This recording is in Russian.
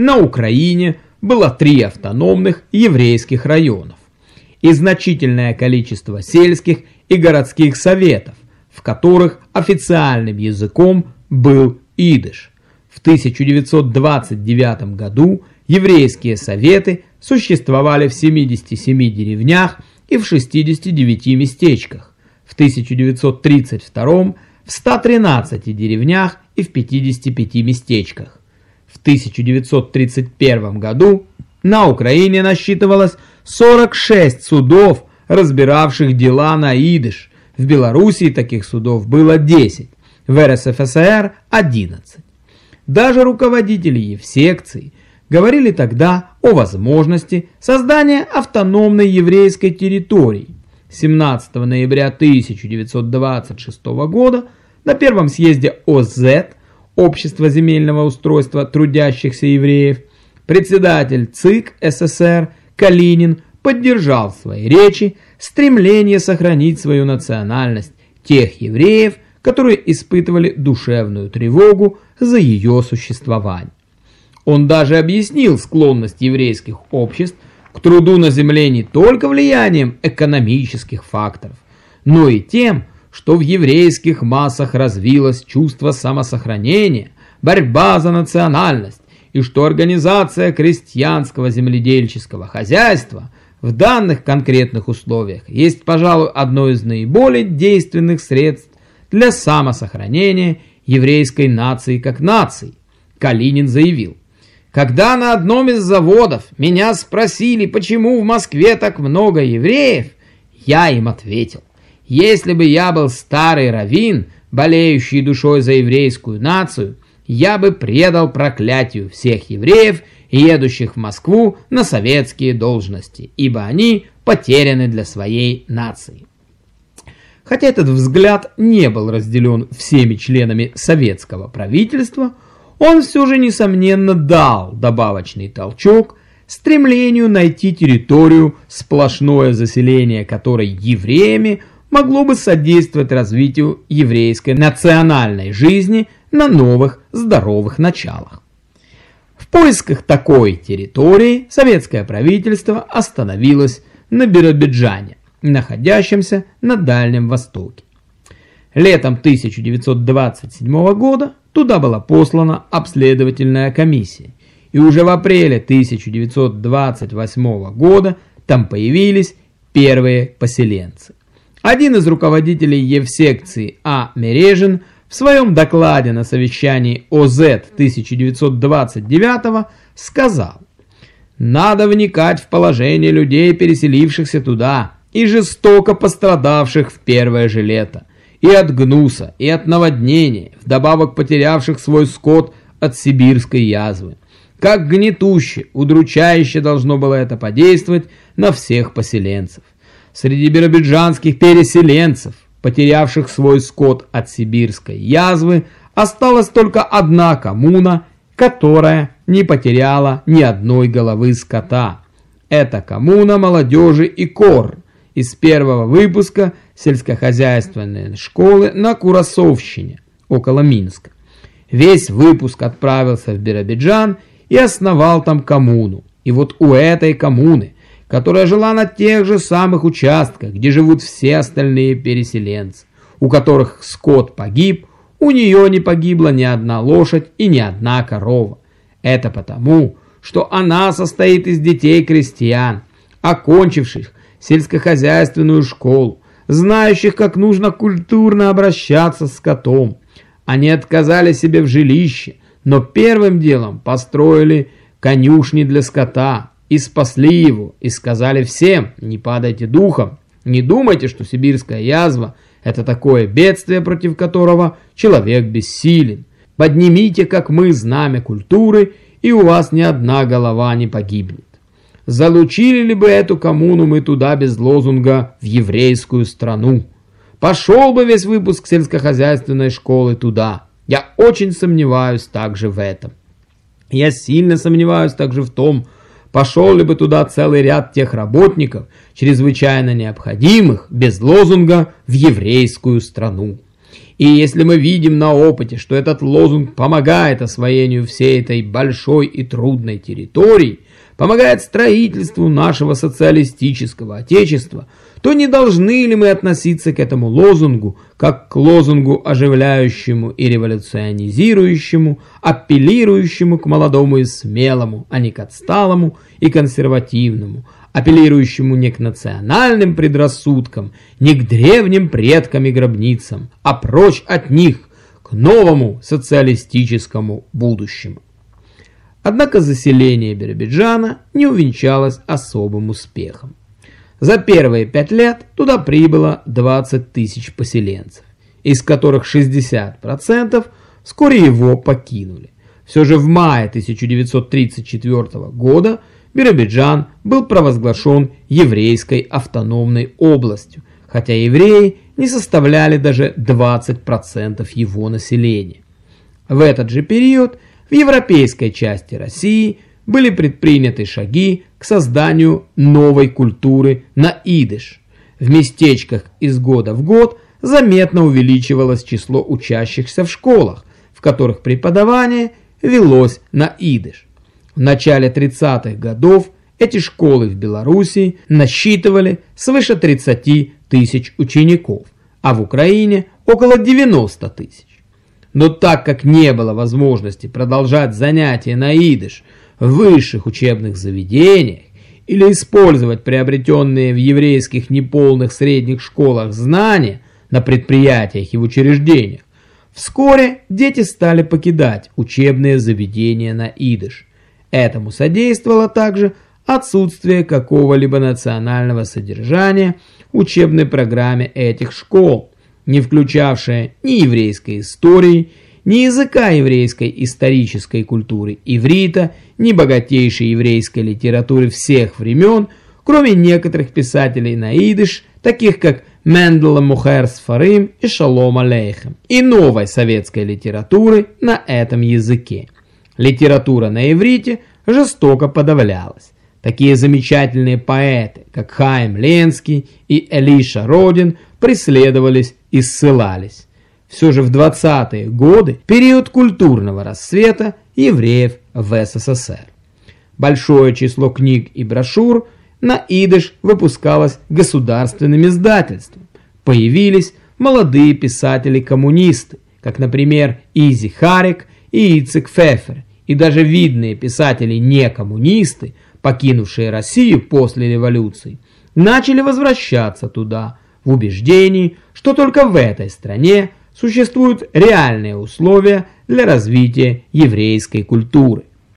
на Украине было три автономных еврейских районов и значительное количество сельских и городских советов, в которых официальным языком был идыш. В 1929 году еврейские советы существовали в 77 деревнях и в 69 местечках, в 1932 в 113 деревнях и в 55 местечках. В 1931 году на Украине насчитывалось 46 судов, разбиравших дела на идыш. В Белоруссии таких судов было 10, в РСФСР 11. Даже руководители Евсекции говорили тогда о возможности создания автономной еврейской территории. 17 ноября 1926 года на первом съезде ОЗ Общество земельного устройства трудящихся евреев, председатель ЦИК СССР Калинин поддержал в своей речи стремление сохранить свою национальность тех евреев, которые испытывали душевную тревогу за ее существование. Он даже объяснил склонность еврейских обществ к труду на земле не только влиянием экономических факторов, но и тем, что в еврейских массах развилось чувство самосохранения, борьба за национальность, и что организация крестьянского земледельческого хозяйства в данных конкретных условиях есть, пожалуй, одно из наиболее действенных средств для самосохранения еврейской нации как нации. Калинин заявил, когда на одном из заводов меня спросили, почему в Москве так много евреев, я им ответил, если бы я был старый раввин, болеющий душой за еврейскую нацию, я бы предал проклятию всех евреев, едущих в Москву на советские должности, ибо они потеряны для своей нации. Хотя этот взгляд не был разделен всеми членами советского правительства, он все же, несомненно, дал добавочный толчок стремлению найти территорию, сплошное заселение которой евреями могло бы содействовать развитию еврейской национальной жизни на новых здоровых началах. В поисках такой территории советское правительство остановилось на Биробиджане, находящемся на Дальнем Востоке. Летом 1927 года туда была послана обследовательная комиссия, и уже в апреле 1928 года там появились первые поселенцы. Один из руководителей Евсекции А. Мережин в своем докладе на совещании ОЗ 1929 сказал, «Надо вникать в положение людей, переселившихся туда и жестоко пострадавших в первое же лето, и от гнуса, и от наводнения, вдобавок потерявших свой скот от сибирской язвы. Как гнетуще, удручающе должно было это подействовать на всех поселенцев среди биробиджанских переселенцев, потерявших свой скот от сибирской язвы, осталась только одна коммуна, которая не потеряла ни одной головы скота. Это коммуна молодежи и кор из первого выпуска сельскохозяйственной школы на Курасовщине, около Минска. Весь выпуск отправился в Биробиджан и основал там коммуну. И вот у этой коммуны – которая жила на тех же самых участках, где живут все остальные переселенцы, у которых скот погиб, у нее не погибла ни одна лошадь и ни одна корова. Это потому, что она состоит из детей крестьян, окончивших сельскохозяйственную школу, знающих, как нужно культурно обращаться с скотом. Они отказали себе в жилище, но первым делом построили конюшни для скота, и спасли его, и сказали всем, не падайте духом, не думайте, что сибирская язва – это такое бедствие, против которого человек бессилен. Поднимите, как мы, знамя культуры, и у вас ни одна голова не погибнет. Залучили ли бы эту коммуну мы туда без лозунга «в еврейскую страну»? Пошел бы весь выпуск сельскохозяйственной школы туда. Я очень сомневаюсь также в этом. Я сильно сомневаюсь также в том, что Пошел ли бы туда целый ряд тех работников, чрезвычайно необходимых, без лозунга, в еврейскую страну. И если мы видим на опыте, что этот лозунг помогает освоению всей этой большой и трудной территории, помогает строительству нашего социалистического отечества, то не должны ли мы относиться к этому лозунгу как к лозунгу оживляющему и революционизирующему, апеллирующему к молодому и смелому, а не к отсталому и консервативному, апеллирующему не к национальным предрассудкам, не к древним предкам и гробницам, а прочь от них, к новому социалистическому будущему. Однако заселение Биробиджана не увенчалось особым успехом. За первые пять лет туда прибыло 20 тысяч поселенцев, из которых 60% вскоре его покинули. Все же в мае 1934 года Биробиджан был провозглашен еврейской автономной областью, хотя евреи не составляли даже 20% его населения. В этот же период в европейской части России были предприняты шаги к созданию новой культуры на идыш. В местечках из года в год заметно увеличивалось число учащихся в школах, в которых преподавание велось на идыш. В начале 30-х годов эти школы в Беларуси насчитывали свыше 30 тысяч учеников, а в Украине около 90 тысяч. Но так как не было возможности продолжать занятия на идыш в высших учебных заведениях или использовать приобретенные в еврейских неполных средних школах знания на предприятиях и в учреждениях, вскоре дети стали покидать учебные заведения на идыш. Этому содействовало также отсутствие какого-либо национального содержания учебной программе этих школ, не включавшая ни еврейской истории, ни языка еврейской исторической культуры иврита, ни богатейшей еврейской литературы всех времен, кроме некоторых писателей на идыш, таких как Мендела Мухер Сфарим и Шалом Алейхем, и новой советской литературы на этом языке. Литература на иврите жестоко подавлялась. Такие замечательные поэты, как Хайм Ленский и Элиша Родин, преследовались и ссылались. Все же в 20-е годы период культурного рассвета евреев в СССР. Большое число книг и брошюр на идыш выпускалось государственным издательством. Появились молодые писатели-коммунисты, как, например, Изи Харик и Ицек Фефер, и даже видные писатели-не-коммунисты, покинувшие Россию после революции, начали возвращаться туда в убеждении, что только в этой стране существуют реальные условия для развития еврейской культуры.